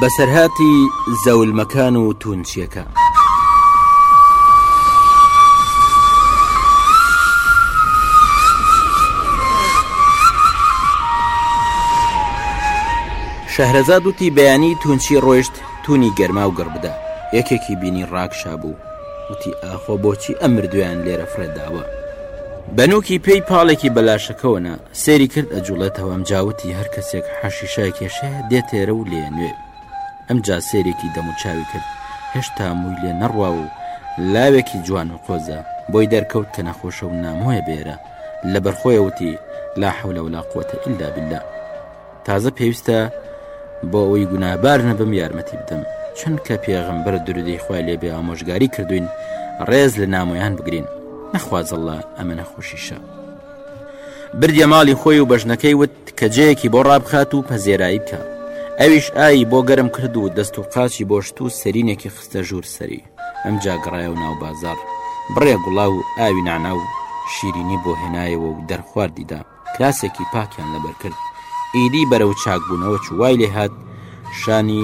بەسەرهاتی زەولمەکان و تونچیەکە. شەهرەزاد وتی بەیانی تونچی ڕۆیشت تونی گەرما و گڕبدا یەکێکی بینی ڕاکشابوو وتی ئاخۆ بۆچی ئەم مردویان لێرە فڕێداوە بەنوکی پێی پاڵێکی بەلاشەکەوەنا سێری کرد ئەجوڵێتەوە ئەم جاوتی هەر کەسێک حەشیشای کێشێ دێتێرە و لێ نوێ ئەم جا سێرێکی دەموچاوی کرد هێشتا مووی لێ نەڕوا و لاوێکی جوان و قۆزە بۆی دەرکەوت کە نەخۆشە و نامۆیە بێرە لە بەرخۆیەوتی لا حولە ولا قوتە ئللا بللا تازە پێویستە بۆ ئەوەی گونابار نەبم یارمەتی بدەم چونکە پێغمبەر درودی خۆی لێ بێ ئامۆژگاری کردوین ڕێز لە نامۆیان بگرین نەخوازەڵە ئەمە نەخۆشیشە بردە ماڵی خۆی و بەژنەکەی وت کە جەیەکی بۆ ڕابخات و پەزێرایی بکە ئەویش ئایی بۆ گەرم کرد و دەست و قاچی بۆشت و سەرینێکی خستە ژوور سەری ئەم جاگەڕایە و ناو بازار بڕێ گوڵا و ئاوی نانا و شیرینی بۆ هێنایەوە و دەرخواردیدا کراسێکی پاکیان لەبەر کرد ئیدی بەرەو چاکبوونەوە چوو وای لێ هات شانی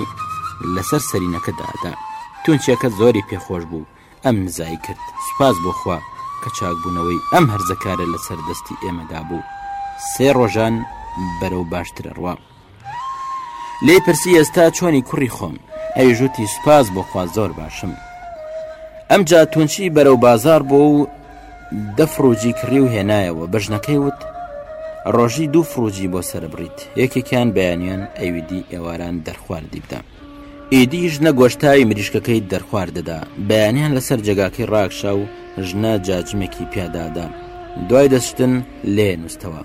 لەسەر سەرینەکە دادا تونچەکە زۆری پێخۆش بوو ئەم نزای کرد سوپاس بۆخوا کە چاکبوونەوەی ئەم هەرزەکارە لەسەر دەستی ئێمەدا بوو سێ ڕۆژان بەرەو باشترە ڕوە لی پرسی ئێستا چۆنی کوڕی خۆم ئەی ژووتی سوپاس بۆخوا زۆر باشم ئەم جا تونچی بەرەو بازار بۆ و دەفرۆجی کڕی و هێنایەوە بەژنەکەی وت ڕۆژی دوو فرۆجی بۆ سرە بڕیت یەکێکیان بەیانیان ئەویدی ئێواران دەرخواردی بدە ئیدی ژنە گۆشتاوی مریشکەکەی دەرخوارد دەدا بەیانیان لەسەر جێگاکەی ڕاکشا و ژنە جاجمێکی پیادادا دوای دەستشتن لێ نووسەوە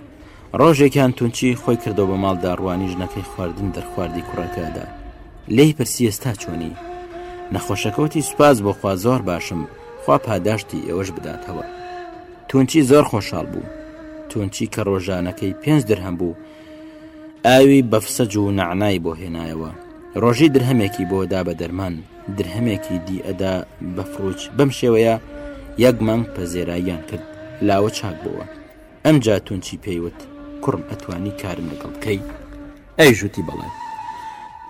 ڕۆژێکیان تونچی خۆی کردەوە بە ماڵ داڕوانی ژنەکەی خواردن دەرخواردی کوڕەکەدا لێی پرسی ئێستا چۆنی نەخۆشەکەوتی سوپاس بۆ خوا زۆر باشم خوا پاداشتی ئێوەش بداتەوە تونچی زۆر خۆشحاڵ بوو تونچی کە ڕۆژانەکەی پێنج درهەم بوو ئاوی بەفسەج و نەعنای بۆ هێنایەوە ڕۆژی درهەمێکی بۆ دا بە دەرمان درهەمێکی دی ئەدا بەفروچ بەم شێوەیە یەک مانگ پەزێراییان کرد لاوە چاک بووە ئەمجا تونچی پێی وت کوڕم ئەتوانی کارم لەگەڵ بکەی ئەی ژووتی بەڵێ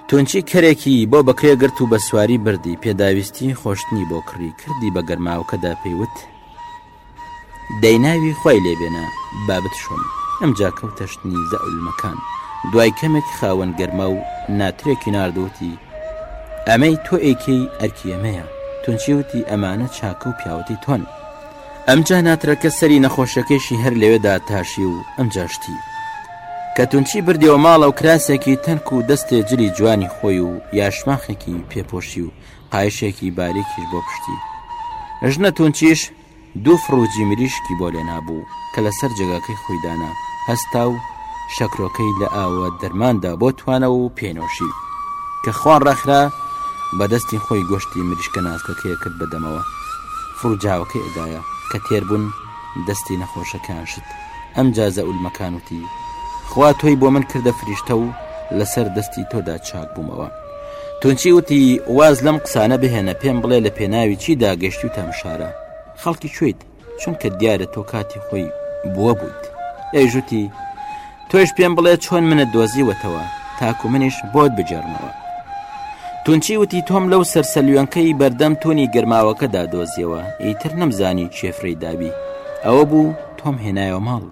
تونچی کەرێکی بۆ بەکرێ گرت و بە سواری بردی پێداویستی خۆشتنی بۆ کڕی کردی بە گەرماوکەدا پێیوت دەیناوی خی لێبێنە بابت شۆم ئەمجا کەوتەشتنی زەعلمەکان دوای کەمێک خاوەن گەرما و ناترێکی نردوتی ئەمەی تۆ ئەیکەی ئەرکی ئەمەیە تونچی وتی ئەمانە چاکە و پیاوەتی تۆن ئەمجا ناترەکە سەری نەخۆشەکەیشی هەر لەوێ داتاشی و ئەمجا شتی کە تونچی بردیەوە ماڵەو کراسێکی تەنک و دەستێ جلی جوانی خۆی و یاشماخێکی پێپۆشی و قایشێکی باریکیش بۆ پشتی ژنە تونچیش دوو فڕوجی مریشکی بۆ لێنابوو کە لەسەر جێگاکەی خۆی دانا هەستا و شەکرۆکەی لە ئاوە دەرماندا بۆ توانە و پێنۆشی کە خوان ڕەخرا بەدەستی خۆی گۆشتی مریشکە ناسکەکەی کرد بەدەمەوە فڕوجاوەکەی ئەدایە کە تێر بوون دەستی نەخۆشەکەیان شت ئەمجا زەئولمەکان وتی خوا تۆی بۆ من کردە فریشتە و لەسەر دەستی تۆدا چاک بوومەوە تونچی وتی واز لەم قسانە بهێنە پێم بڵێ لە پێناوی چی داگەشتی و تام شارە خەڵکی کوێیت چونکە دیارە تۆ کاتی خۆی بووە بوویت ئێژوتی تۆیش پێم بڵێ چۆن منت دۆزیوەتەوە تاکو منیش بۆت بگێڕمەوە تونچی وتی تۆم لەو سەرسەلیۆنکەی بەردەم تونی گەرماوەکەدا دۆزیەوە ئیتر نەمزانی کێفرەی دابی ئەوە بوو تۆم هێنایەوە ماڵ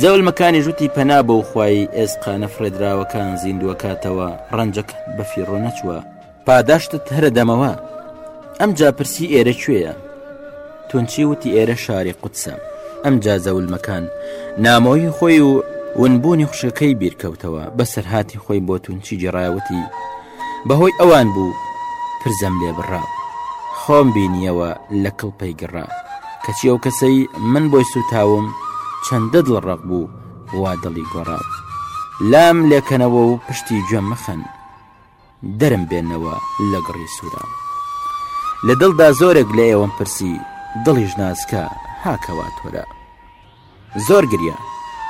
زەول مەکانی ژوتی پەنا بەو خوای ئێسقانە فرێدراوەکان زیندووەکاتەوە ڕەنجەکە بەفیڕۆ نەچووە پاداشتت هەرە دەمەوە ئەم جا پرسی ئێرە کوێیە تونچی وتی ئێرە شاری قوتسە ئەم جا زەولمەکان نامۆی خۆی و ونبوونی خوشەکەی بیرکەوتەوە بەسەرهاتی خۆی بۆ تونچی جێڕایوتی بەهۆی ئەوان بوو پرزەم لێ بڕا خۆم بینیەوە لە کڵپەی گڕا کەچی ئەو کەسەی من بۆی سوتاوم چەندە دڵ ڕق بوو وا دڵی گۆڕاو لام لێکەنەوە و پشتی گوێم مەخەن دەرم بێنەوە لە گڕی سوورە. لە دڵدا زۆرێک لە ئێوەم پرسی، دڵیش ناسکە، ها کەوا تۆرە. زۆر گریا،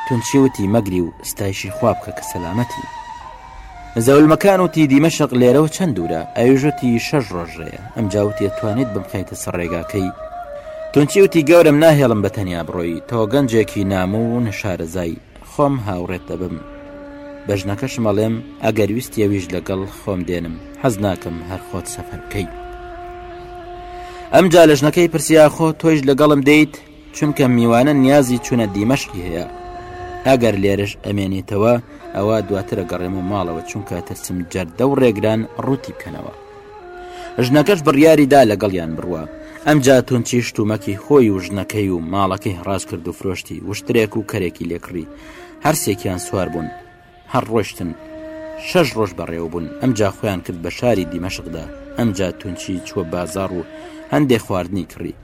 تونچی وتی مەگری و ستایشی خوا بکە کە سەلامەتی. زەولمەکان وتی دیمەشق لێرەوە چەند دوورە، ئەویش وتی شەش ڕۆژ ڕێیە، ئەمجا وتی ئەتوانیت بمخەیتە سەر ڕێگاکەی؟ تونچی وتی گەورەم ناهێڵم بە تەنیا بڕۆی، تۆ گەنجێکی نامۆ و نەشارەزای، خۆم هاوڕێت دەبم بە ژنەکەشمەڵێم ئەگەر ویست یەویش لەگەڵ خۆم دێنم حەز ناکەم هەر خۆت سەفەر بکەیت ئەمجا لە ژنەکەی پرسیا خۆ تۆیش لەگەڵم دەیت چونکە میوانە نیازی چونە دیمەشقی هەیە ئەگەر لێرش ئەمێنیتەوە ئەوە دواترە گەڕێمە ماڵەوە چونکە ترسم جەردە و ڕێگران ڕووتی بکەنەوە ژنەکەش بڕیاری دا لەگەڵیان بڕوا ئەمجا تونچی شتومەکی خۆی و ژنەکەی و ماڵەکەی هەڕاز کرد و فرۆشتی وشترێک و کەرێکی لێکڕی هەرسێکیان سوار بوون هەر ڕۆشتن شەش ڕۆژ بەڕێوە بوون ئەمجا خۆیان کرد بە شاری دیمەشقدا ئەمجا تونچی چووە بازار و هەندێک خواردنی کڕی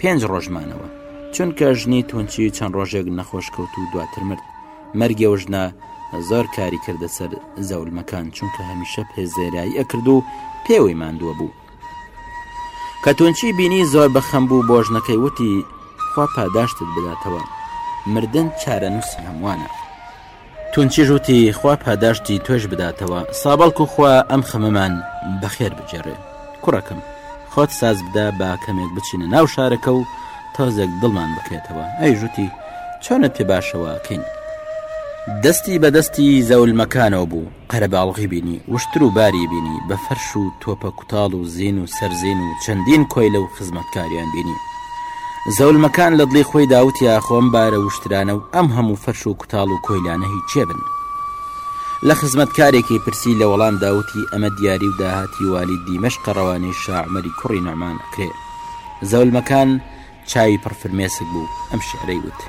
پێنج ڕۆژ مانەوە چونکە ژنی تونچی چەند ڕۆژێک نەخۆش کەوت و دواتر مرد مەرگێ و ژنە زۆر کاری کردە سەر زەولمەکان چونکە هەمیشە پێزێرایی ئەکرد و پێوەی ماندووە بوو کە تونچی بینی زۆر بەخەم بوو بۆ ژنەکەی وتی خوا پاداشتت بداتەوە مردن چارەنووسی هەمووانە تونچیش وتی خوا پاداشتی تۆش بداتەوە سا بەڵکو خوا ئەم خەمەمان بەخێر بگێڕێ کوڕەکەم خۆت ساز بدا با کەمێک بچینە ناو شارەکە و تازێک دڵمان بکرێتەوە ئەی ژوتی چۆنە پێ باشەوەکەین دەستی بەدەستی زەولمەکانەوە بوو قەرەباڵغی بینی، وشتر و باری بینی، بە فەرش و تۆپە کوتاڵ و زین و سەر زین و چەندین کۆیلە و خزمەتکاریان بینی. زەولمەکان لە دڵی خۆیدا وتی ئاخۆ ئەم بارە وشترانە و ئەم هەموو فەرش و کوتاڵ و کۆیلانە هی کێ بن؟ لە خزمەتکارێکی پرسی لە وەڵامدا وتی ئەمە دیاری و داهاتی والی دیمەشقە ڕەوانەی شا عومەری کوڕی نوعمان ئەکرێ. زەولمەکان. چاوی پڕ فرمێسک بوو ئەم شعرەی وت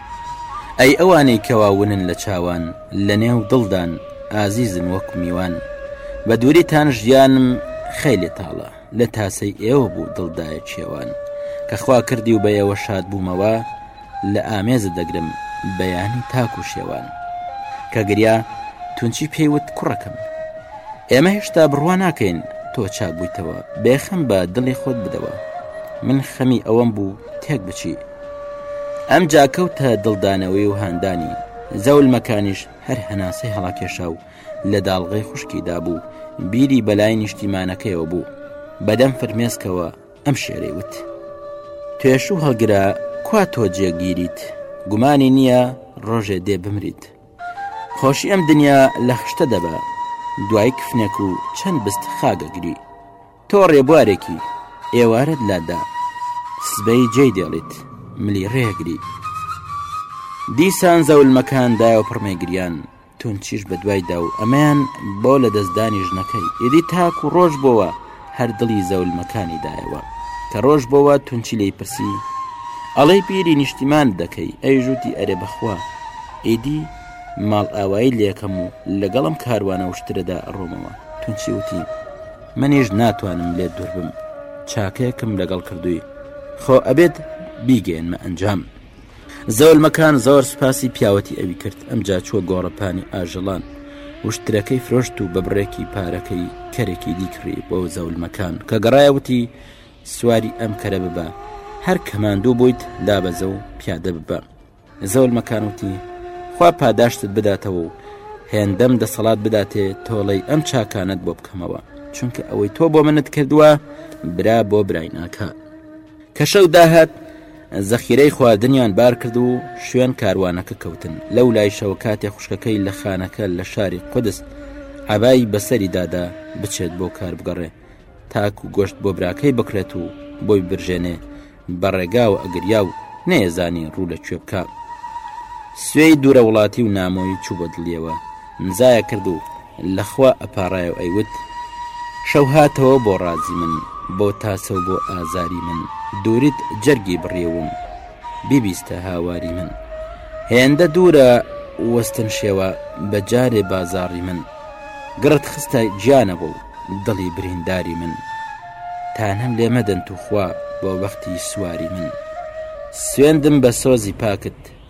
ئەی ئەوانەی کەوا ونن لە چاوان لە نێو دڵدان ئازیزن وەکو میوان بە دووریتان ژیانم خەیلی تاڵە لە تاسەی ئێوە بوو دڵدایە چێوان کە خوا کردی و بە ئێوە شاد بوومەوە لە ئامێزە دەگرم بەیانی تاکو شێوان کە گریا تونچی پێیوت کوڕەکەم ئێمە هێشتا بڕوا ناکەین تۆ چاک بوویتەوە بێخەم بە دڵی خۆت بدەوە من خەمی ئەوەم بوو تێک بچی ئەم جاکەوتە دڵدانەوەی و هاندانی زەول مەکانیش هەر هەناسەی هەڵاکێشا و لە داڵغی خوشکی دابوو بیری بەلای نیشتیمانەکەیەوە بوو بەدەم فرمێسکەوە ئەم شێرەی وت توێش و هەڵگرە کوا تۆ جێگیریت گومانی نییە ڕۆژێ دێ بمریت خۆشی ئەم دنیا لە خشتە دەبا دوای کفنێک و چەند بست خاگەگری تۆ ڕێبوارێکی ئێوارەت لادا سبەی جێی دێڵیت ملی ڕێگری دیسان زەولمەکان دایە پڕمێگریان تونچیش بە دوایدا و ئەمەیان بۆ لە دەستدانی ژنەکەی ئیدی تاک و ڕۆژ بۆوە هەر دڵی زەولمەکانی دایەوە کە ڕۆژ بۆوە تونچی لی پرسی ئەڵەی پیری نیشتیمان دەکەی ئەی ژووتی ئەرێ بەخوا ئیدی ماڵ ئاوایی لەکەم و لەگەڵم کاروانە وشترەدا ڕۆمەوە تونچی وتی منیش ناتوانم لێ دوور بم چاکەیەکم لەگەڵ کردووی خۆ ئەبێت بیگەێنمە ئەنجام زەولمەکان زۆر سوپاسی پیاوەتی ئەوی کرد ئەمجا چووە گۆڕەپانی ئاژەڵان وشترەکەی فرۆشت و بە بڕێکی پارەکەی کەرێکی دیکڕی بۆ زەولمەکان کە گەڕایە وتی سواری ئەم کەرە ببە هەر کەماندوو بوویت دابەزە و پیادە ببە زەولمەکان وتی خوا پاداشتت بداتەوە و هێندەم دەسەڵات بداتێ تۆڵەی ئەم چاکانت بۆ بکەمەوە چونکە ئەوەی تۆ بۆ منت کردووە برا بۆ برای ناکات کە شەو داهات زەخیرەی خواردنیان بار کرد و شوێن کاروانەکە کەوتن لەو لایشەوە کاتێ خوشکەکەی لە خانەکە لە شاری قدست عبایی بەسەری دادا بچێت بۆ کار بگەڕێ تاک و گۆشت بۆ براکەی بکرێت و بۆی برژێنێ بە ڕێگاوە ئەگریا و نەیەزانی ڕوو لە کوێ بکە سوێی دوورە وڵاتی و نامۆی چوو بە دڵیەوە نزایە کرد و لە خوا ئەپاڕای و ئەیوت، شەو هاتەوە بۆ ڕازی من، بۆ تاسە و بۆ ئازاری من، دووریت جەرگی بڕیووم، بیبیستە هاواری من. هێندە دوورە وەستن شێوە، بە جارێ بازاڕی من، گڕت خستە گیانەوە و دڵی برینداری من. تانەم لێ مەدەن تووخوا بۆ وەختی سواری من، سوێندم بە سۆزی پاکت،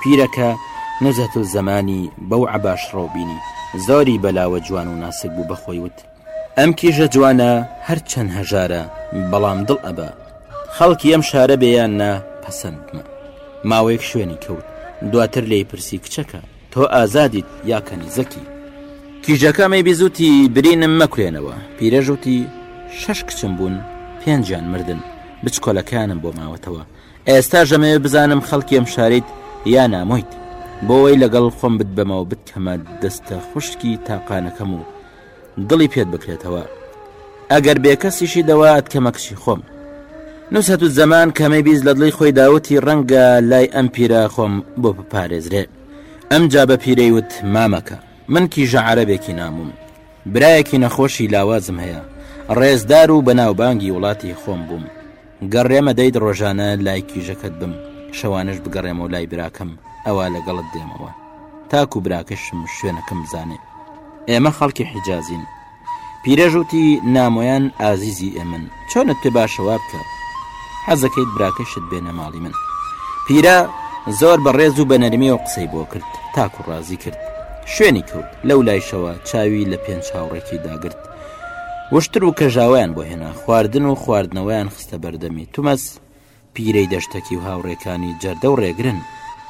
پیرەکە نوزهەت الزەمانی بەو عەباشڕەو بینی زۆری بەلاوە جوان و ناسک بوو بە خۆی وت ئەم کیژە جوانە هەر چەند هەژارە بەڵام دڵ ئەبا خەڵکی ئەم شارە بێیان نا پەسەندمە ماوەیەک شوێنی کەوت دواتر لی پرسی کچەکە تۆ ئازادیت یا کەنیزەکی کیژەکەمەی بیزوتی برینم مەکوێنەوە پیرەژوتی شەش کچم بوون پێنجان مردن بچکۆلەکانم بۆ ماوەتەوە ئێستاش ئەمەوێ بزانم خەڵکی ئەم شاریت یا نامۆیت بۆەوەی لەگەڵ خۆم بتبەمەوە بتکەمە دەستە خوشکی تاقانەکەم و دڵی پێت بکرێتەوە ئەگەر بێکەسیشی دەوە ئەتکەمە کچی خۆم نووسەت و زەمان کەمەی بیست لە دڵی خۆی داوتی ڕەنگە لای ئەم پیرە خۆم بۆ بپارێزرێ ئەم جا بە پیرەی وت مامەکە من کیژە عربێکی ناموم برایەکی نەخۆشی لاوازم هەیە ڕێزدار و بەناوبانگی وڵاتی خۆم بووم گەڕێمە دەیت ڕۆژانە لای کیژەکەت بم شەوانش بگەڕێمەوە لای براکەم ئەوە لەگەڵت دێمەوە تاکو براکەشم شوێنەکەم بزانێ ئێمە خەڵکی حیجازین پیرەژوتی نامۆیان ئازیزی ئێمن چۆنت پێ باشەوە بکە حەزەکەیت براکەشت بێنە ماڵی من پیرە زۆر بە ڕێز و بەنەرمی و قسەی بۆ کرد تاکو ڕازی کرد شوێنی کەوت لەو لایشەوە چاوی لە پێنج چاوڕێکی داگرت وشتر و کەژاویان بۆ هێنا خواردن و خواردنەوەیان خستە بەردەمی تومەس پیرەی دەشتەکی و هاوڕێکانی جەردە و ڕێگرن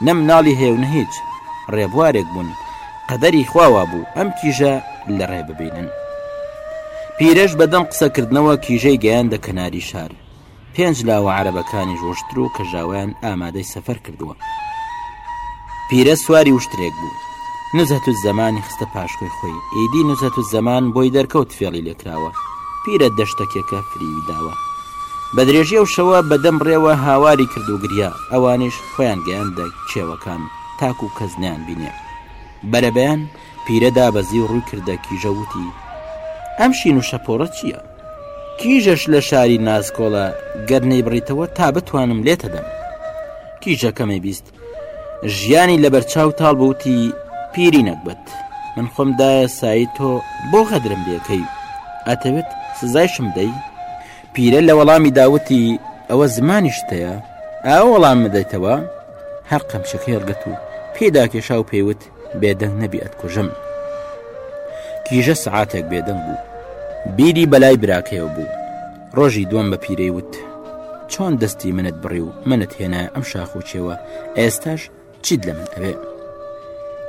نە مناڵی هەیە و نە هیچ ڕێبوارێک بوون قەدەری خواوا بوو ئەم کیژە لە ڕێ ببینن پیرەش بەدەم قسەکردنەوە کیژەی گەیاندە کەناری شار پێنج لاوە عربەکانیش وشتر و کەژاویان ئامادەی سەفەر کردووە پیرە سواری وشترێک بوو نزهت و زەمانی خستە پاشکۆی خۆی ئیدی نزهت و زەمان بۆی دەرکەوت فێڵی لێکراوە پیرە دەشتەکێکە فریوی داوە بە درێژی ئەو شەوە بەدەم ڕێوە هاواری کرد و گریا ئەوانیش خۆیان گەیاندە کێوەکان تاکو و کەس نیان بینێ بەرەبیان پیرەدا بەزی و ڕووی کردە کیژەوتی ئەم شین و شەپۆڕە چییە؟ کیژەش لە شاری ناسکۆڵە گەر نەیبڕیتەوە تا بتوانم لێتە دەم کیژە کەمەی بیست ژیانی لەبەر چاو تاڵ بوتی پیری نەکبەت من خۆم دایە سایی تۆ بۆ غەدرم لەکەی ئەتەوێت سزایشم دەی پیرە لە وەڵامی داوتی ئەوە زمانی شتەیە ئاوە وەڵام بدەیتەوە هەر قەمچەکەی هەڵگرت و پێدا کێشا و پێوت بێدەنگ نەبی ئەتکوژم کیژە سعاتێک بێدەنگ بوو بیری بەلای براکەیەوە بوو ڕۆژی دوم بە پیرەی وت چۆن دەستی منت بڕی و منت هێنا ئەم شاخوچێەوە ئێستاش چیت لە من ئەوێ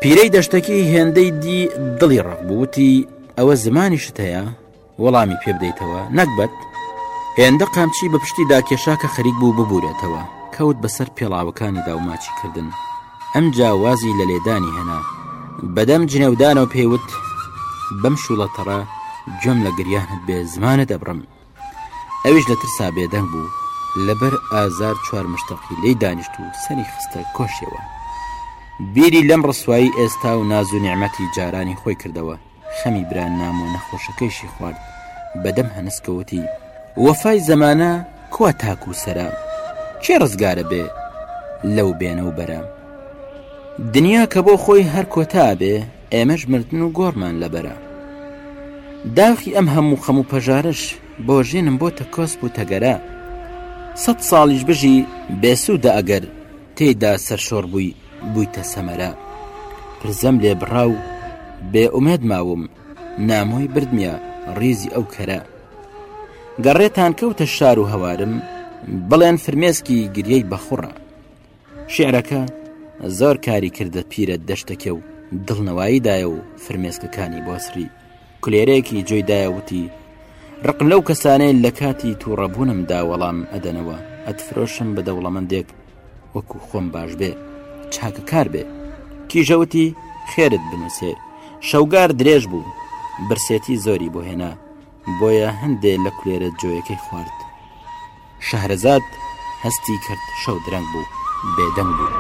پیرەی دەشتەکی هێندەی دی دڵی ڕق بووتی ئەوە زمانیشت هەیە وەڵامی پێ بدەیتەوە نەگبەت هێندە قامچی بە پشتی داکێشا کە خەریک بوو ببورێتەوە کەوت بەسەر پێڵاوەکانی داوماچی کردن ئەم جاوازی لە لێدانی هێنا بەدەم جنێودانەوە پێوت بەم شوڵەتەڕە گوێم لە گریانت بێ زمانە دەبڕم ئەویش لە ترسا بێدەنگ بوو لەبەر ئازار چوار مشتەقی لی دانیشت و سەری خستە کۆشتەوە بیری لەم ڕسوایی ئێستا و ناز و نیعممەتی جارانی خۆی کردەوە خەمی برا نامۆ نەخۆشەکەیشی خوارد بەدەم هەنس کەوتی وەفای زەمانە کوا تاکو و سەرا کێ ڕزگارە بێ لەو بێنە و بەرە دنیا کە بۆ خۆی هەر کۆتا بێ ئێمەش مردن و گۆڕمان لەبەرە داخی ئەم هەموو خەم و پەژارش بۆ ژێنم بۆ تە کۆسپ و تەگەرە سەد ساڵیش بژی بێسوودە ئەگەر تێدا سەرشۆڕ بووی بوویتە سەمەرە پرزەم لێ بڕا و بێ ئومێد ماوم نامۆی بردمیە ڕیزی ئەو کەرە گەڕێتان کەوتە شار و هەوارم بڵێن فرمێسکی گریەی بەخوڕە شعرەکە زۆر کاری کردە پیرە دەشتەکێ و دڵنەواییدایە و فرمێسکەکانی بۆسری کولێرەیەکی جێی دایە وتی ڕقم لەو کەسانەیە لە کاتی تووڕەبوونمدا وەڵام ئەدەنەوە ئەتفرۆشم بە دەوڵەمەندێک وەکو خۆم باش بێ چاکە کار بێ کیژەوتی خێرت بنووسێ شەوگار درێژ بوو برسێتی زۆری بۆ هێنا بۆیە هەندێ لە کولێرە جۆیەکەی خوارد شەهرەزاد هەستی کرد شەو درەنگ بوو بێدەنگ بوو.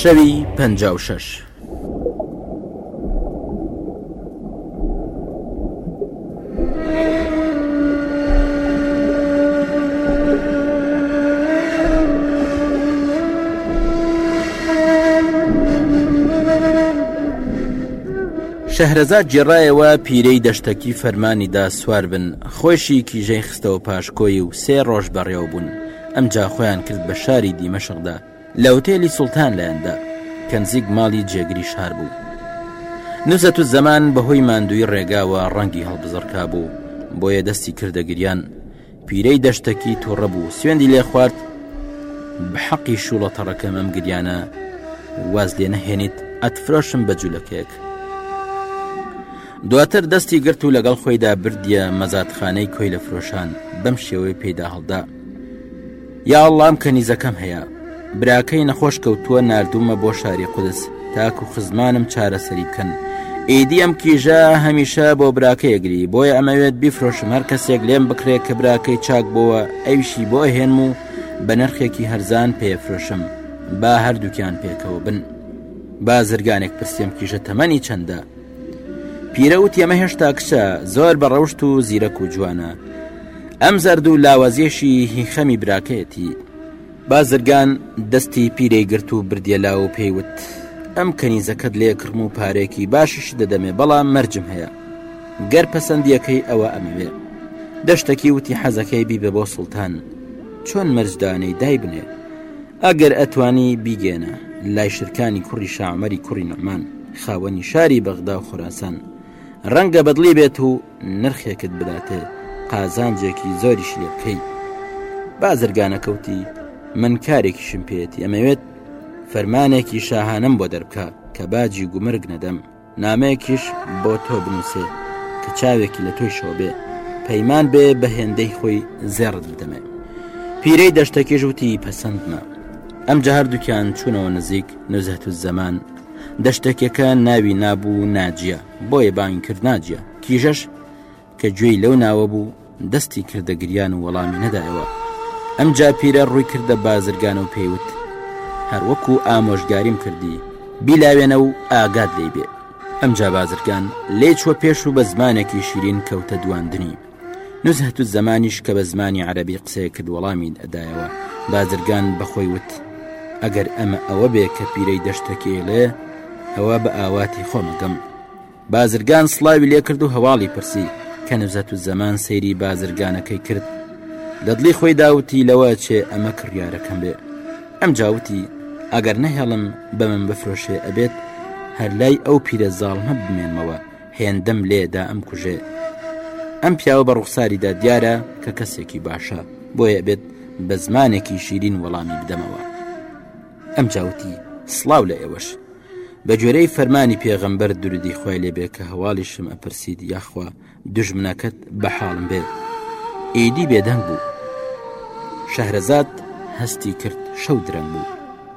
شەوی پەنجا و شەش. شەهرەزاد جێڕایەوە پیرەی دەشتەکی فەرمانیدا سوار بن خۆشی کیژەی خستەوە پاشکۆی و سێ ڕۆژ بەڕێوە بوون ئەمجا خۆیان کرد بە شاری دیمەشقدا لە ئوتێلی سوڵتان لەندە، کە نزیک ماڵی جێگری شار بوو. نوزەتوزەمان بە هۆی ماندووی ڕێگاوە ڕەنگی هەڵبزڕکا بوو، بۆیە دەستی کردە گریان. پیرەی دەشتەکی تووڕە بوو، سوێندی لێ خوارد، بە حەقی شووڵەتەڕەکەم ئەم گریانە واز لێ نەهێنیت، ئەتفرۆشم بە جولەکێک. دواتر دەستی گرت و لەگەڵ خۆیدا بردیە مەزاتخانەی کۆیلەفرۆشان، بەم شێوەی پێیدا هەڵدا. یااللە ئەم کەنیزەکەم هەیە براکەی نەخۆش کەوتووە نردومە بۆ شاری قودس تاکو خزمانم چارەسەری بکەن ئیدی ئەم کیژە هەمیشە بۆ براکەیەگری بۆیە ئەمەوێت بیفرۆشم هەر کەسێک لێم بکرێت کە براکەی چاک بۆوە ئەویشی بۆ ئەهێنم و بە نرخێکی هەرزان پێفرۆشم با هەردووکیان پێکەوە بن بازرگانێک پرسیێم کیژە تەمەنی چەندە پیرە وتی ئەمە هێشتا کچە زۆر بە ڕەوشت و زیرەک و جوانە ئەم زەرد و لاوازیەشی هی خەمی براکەیەتی بازرگان دەستی پیرەی گرت و بردیە لا و پێیوت ئەم کەنیزەکەت لێ کڕم و پارێکی باشیش دەدەمێ بەڵام مەرجم هەیە گەر پەسەندیەکەی ئەوە ئەمەوێ دەشتەکی وتی حەزەکەی بیبە بۆ سوڵتان چۆن مەرجدانەی دای بنێ ئەگەر ئەتوانی بیگێنە لای شرکانی کوڕی شامەری کوڕی نەمان خاوەنی شاری بەغدا و خوراسان ڕەنگە بەدڵی بێت و نرخێکت بداتێ قازانجێکی زۆریش لێ بکەیت بازرگانە کەوتی من کارێکیشم پێێتی ئەمەوێت فەرمانێکی شاهانم بۆ دەربکە کە باجی گومرگ نەدەم نامەیەکیش بۆ تۆ بنووسێ کە چاوێکی لە تۆی شۆبێ پەیمان بێ بە هێندەی خۆی زێڕت بدەمێ پیرەی دەشتەکیش وتی پەسەندمە ئەم جە هەردووکیان چوونەوە نزیک نوزەت و زەمان دەشتەکەکە ناوی نابوو ناجیە بۆیە بانگی کرد ناجیە کیژەش کە گوێی لەو ناوە بوو دەستی کردە گریان و وەڵامی نەدایەوە ئەم جاپیرە ڕووی کردە بازرگانە و پێیوت هەروەکو ئامۆژگاریم کردی بیلاوێنە و ئاگاد لی بێ ئەم جا بازرگان لێ چوە پێش و بە زمانێکی شیرین کەوتە دواندنی نزهەتوزەمانیش کە بە زمانی عەرەبی قسەیەکرد وەڵامی دایەوە بازرگان بەخۆی وت ئەگەر ئەمە ئەوە بێ کە پیرەی دەشتەکێڵێ ئەوە بە ئاواتی خۆمەگەم بازرگان سلاوی لێکرد و هەواڵی پرسی کە نزەت و زەمان سەیری بازرگانەکەی کرد لەدلی خۆی داوتی لەوە چێ ئەمە کڕیارەکەم بێ ئەم جاوتی ئەگەر نەهێڵم بە من بفرۆشێ ئەبێت هەر لای ئەو پیرە زاڵمە بمێنمەوە هێندەم لێ دا ئەم کوژێ ئەم پیاوە بە ڕوخساریدا دیارە کە کەسێکی باشە بۆیە بێت بە زمانێکی شیرین وەڵامی بدەمەوە ئەم جاوتی سلااو لە ئێوەش بە گوێرەی فەرمانی پێغەمبەر درودی خۆی لێبێ کە هەواڵیشم ئەپرسید یاخوا دژمنەکەت بە حاڵم بێت ئیدی بێدەنگ بوو شەهرەزاد هەستی کرد شەو درەنگ بوو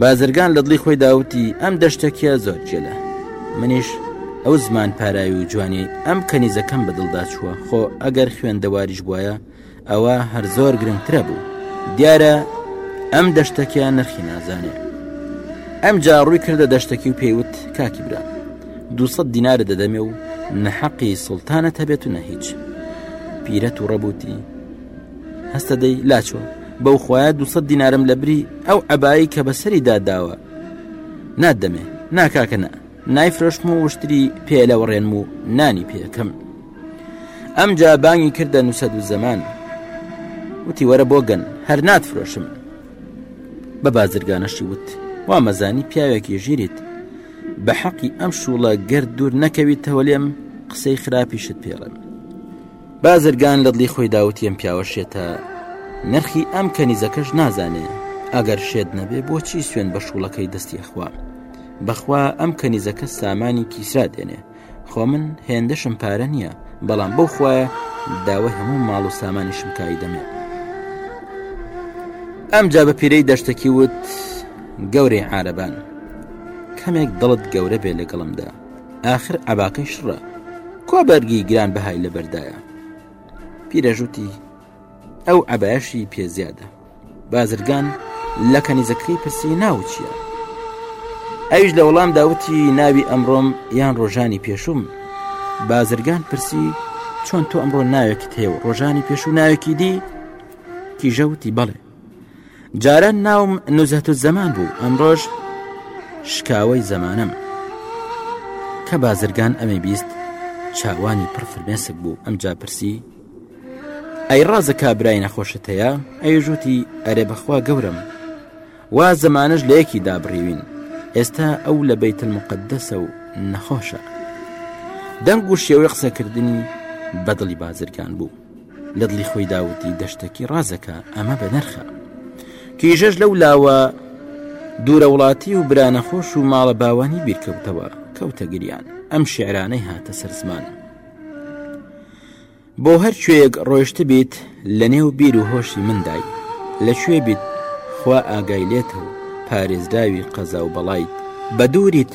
بازرگان لە دڵی خۆی داوتی ئەم دەشتەکیە زۆر جێلە منیش ئەو زمان پاراوی و جوانی ئەم کەنیزەکەم بەدڵدا چووە خۆ ئەگەر خوێندەواریش بواە ئەوە هەر زۆر گرنگترە بوو دیارە ئەم دەشتەکیان نرخی نازانێ ئەم جاڕووی کردە دەشتەکی و پێیوت کاکی برا دوسە دینارە دەدەمێ و نەحەقی سلتانە هەبێت و نە هیچ پیرەت و ڕەبوتی هەستە دەی لاچۆ بەو خۆیان دوسە دینارم لە بری ئەو عبایی کە بەسەری داداوە نادەمێ ناکاکە نە نایفرۆشم و وشتری پێ لە وەڕێنم و نانی پێەکەم ئەمجا بانگی کردە نووسە دوو زەمان وتی وەرە بۆ گەن هەر ناتفرۆشم بە بازرگانەشی وت وا مەزانی پیاوێکی ژیریت بە حەقی ئەم شوڵە گەر دوور نەکەویتەوە لێم قسەی خراپیشت پێڵێم بازرگان لە دڵی خۆیدا وتی ئەم پیاوە شێتە نرخی ئەم کەنیزەکەش نازانێ ئەگەر شێت نەبێ بۆچی سوێن بە شوڵەکەی دەستی ئەخوا بەخوا ئەم کەنیزەکە سامانی کیسرا دێنێ خۆ من هێندەشم پارە نییە بەڵام بەو خوایە داوای هەموو ماڵ و سامانی شمکایی دەمێ ئەم جا بە پیرەی دەشتەکی وت گەورەی عربان کەمێک دڵت گەورە بێ لەگەڵمدا ئاخر عباکەی شڕە کۆ بەرگی گران بەهای لەبەردایە پیرەژوتی ئەو عبایشی پێزیادە بازرگان لە کەنیزەکەی پرسی ناوچیە ئەوش لە وەڵام داوتی ناوی ئەمڕۆم یان ڕۆژانی پێشوم بازرگان پرسی چۆن تۆ ئەمڕۆ ناوێکت هەیە و ڕۆژانی پێش و ناوێکی دی کیژەوتی بەڵێ جاران ناوم نزهت و زەمان بوو ئەمڕۆژ شکاوی زەمانم کە بازرگان ئەمە بیست چاوانی پڕفرمێسک بوو ئەم جاپرسی ئەی ڕازە کابرای نەخۆشت هەیە ئەیژوتی ئەرێ بەخوا گەورم وا زەمانش لە یەکی دابڕیوین ئێستا ئەو لە بیت المقدسە و نەخۆشە دەنگ و شێوەی قسەکردنی بەدڵی بازرگان بوو لە دڵی خۆی داوتی دەشتەکی ڕازەکە ئەمە بە نرخە کیژەش لەو لاوە دوورە وڵاتی و برانەخۆش و ماڵە باوانی بیرکەوتەوە کەوتە گریان ئەم شعرانەی هاتە سەر زمان بۆ هەر کوێیەک ڕۆشت بیت لە نێو بیر و هۆشی مندای لە کوێ بیت خوا ئاگای لێتەوە پارێزراوی قەزا و بەڵیت بە دووریت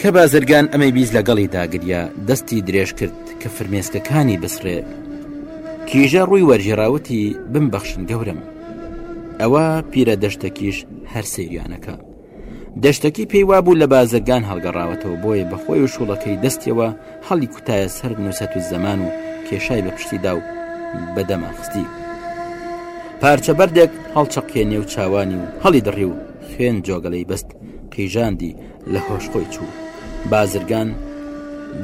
کە بازرگان ئەمەی بیست لەگەڵی داگریا دەستی درێژ کرد کە فرمێسکەکانی بسرێ کیژە ڕووی وەرژێراوتی بمبەخشن گەورم ئەوە پیرە دەشتەکیش هەر سریانەکە دەشتەکی پێی وابوو لە بازرگان هەڵگەڕاوەتەوە بۆیە بەخۆی و شوڵەکەی دەستیەوە هەڵی کوتایە سەر نووسەت و زەمان و کێشای بە پشتیدا و بەدەمەخستی پارچە بەردێک هەڵچەقێنێ و چاوانی و هەڵی دڕی و خوێن جۆگەلەی بەست قیژاندی لە هۆش خۆی چوو بازرگان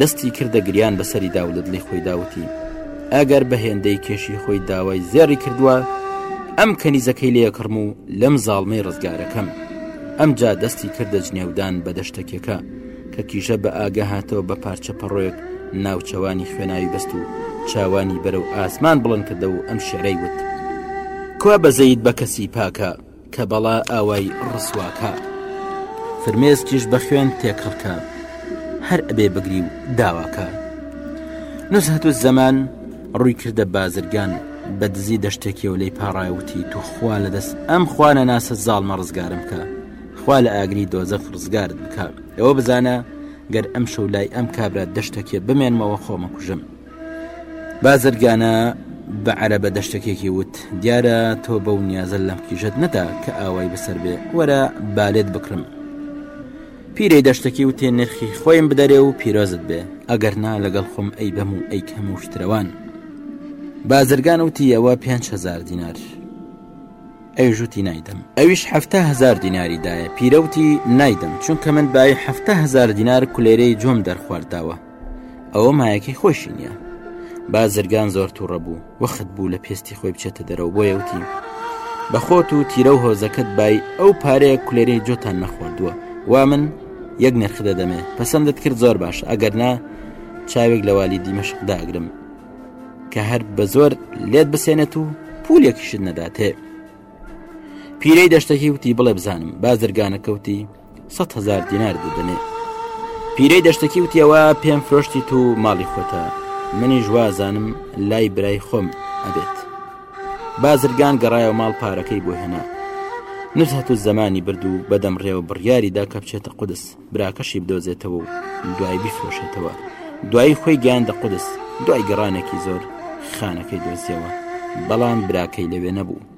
دەستی کردە گریان بەسەری دا و لە دڵی خۆی داوتی ئەگەر بە هێندەی کێشی خۆی داوای زێڕی کردووە ئەم کەنیزەکەی لەیەکڕم و لەم زاڵمەی ڕزگارەکەم ئەمجا دەستی کردە جنێودان بە دەشتەکێکە کە کیژە بە ئاگە هاتەوە بە پارچە پەڕۆیەک ناوچەوانی خوێناوی بەست و چاوانی بەرەو ئاسمان بڵند کردەوە و ئەم شعرەی وت کوا بەزەیت بە کەسی پاکە کە بەڵا ئاوای ڕسواکا فرمێسکیش بە خوێن تێکڕکە هەر ئەبێ بگری و داواکە نزهت و زەمان ڕووی کردە بازرگان بە دزی دەشتێکیەوە لی پاڕایوتی توخوا لە دەست ئەم خوانە ناسە زاڵمە ڕزگارم کە خوا لە ئاگری دۆزە فرزگارت بکە ئەوە بزانە گەر ئەم شەو لای ئەم کابرا دەشتەکێ بمێنمەوە خۆمە کوژم بازرگانە بە عەرەبە دەشتەکێکی وت دیارە تۆ بەو نیازە لەم کیژەت نەدا کە ئاوای بەسەر بێ وەرە بالێت بکڕم پیرەی دەشتەکی و تێ نرخی خۆیم بدەرێ و پیرۆزت بێ ئەگەر نا لەگەڵ خۆم ئەی بەم و ئەی کەم و شترەوان بازرگان وتیەوە 5هزار دینار ئەوی ژووتی نایدەم ئەویش هزار دیناری دایە پیرەوتی نایدەم چونکە من باوی هزار دینار کولێرەی جۆم دەرخوارداوە ئەوە مایەکەی خۆشی نییە بازرگان زۆر تووڕە بوو وەخت بوو لە پێستی خۆی بچێتە دەرەوە بۆ یوتی بەخۆت و تیرە و هۆزەکەت بای ئەو پارەیە کولێرەی جۆتان نەخواردووە وا من یەک نرخ دەدەمێ پەسەندت کرد زۆر باش ئەگەر نا چاوێک لە والی دیمەشق داگرم کە هەر بە زۆر لێت بسێنێت و پولێکیشت نەداتێ پیرەی دەشتەکی وتی بڵێ بزانم بازرگانە کەوتی سە هزار دینار دەدەنێ پیرەی دەشتەکی وتیەوە پێم فرۆشتی تو ماڵی خۆتە منی ژوازانم لای برای خۆم ئەبێت بازرگان گەڕایەوە ماڵ پارەکەی بۆ هێنا نزهت و زمانی برد و بەدەم ڕێوە بڕیاریدا کە بچێتە قودس براکەشی بدۆزێتەوە و دوای بیفرۆشێتەوە دوایی خۆی گیان دە قودس دوای گەڕانێکی زۆر خانەکەی دۆزیەوە بەڵام براکەی لەوێ نەبوو